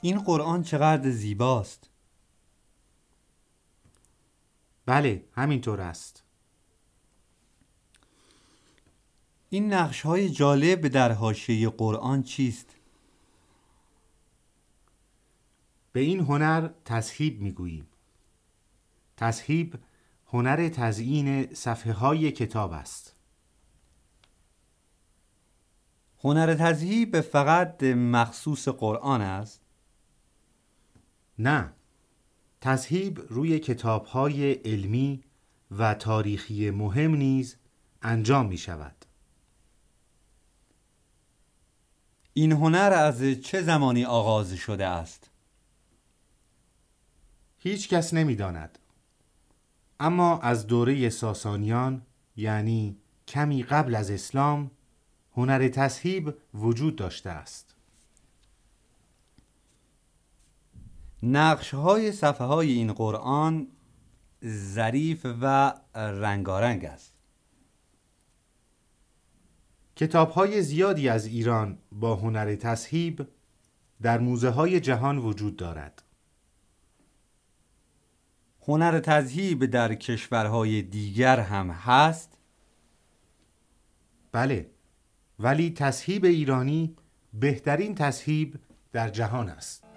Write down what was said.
این قرآن چقدر زیباست بله همینطور است این نقش های جالب در حاشیه قرآن چیست؟ به این هنر تصهیب می‌گوییم تصهیب هنر تزیین صفحه های کتاب است هنر تذهیب فقط مخصوص قرآن است؟ نه تصهیب روی کتاب های علمی و تاریخی مهم نیز انجام می شود این هنر از چه زمانی آغاز شده است؟ هیچ کس نمی داند. اما از دوره ساسانیان یعنی کمی قبل از اسلام هنر تصهیب وجود داشته است نقش های صفحه های این قرآن ظریف و رنگارنگ است. کتاب های زیادی از ایران با هنر تصهیب در موزه های جهان وجود دارد. هنر تذهیب در کشورهای دیگر هم هست؟ بله ولی تصهیب ایرانی بهترین تصهیب در جهان است.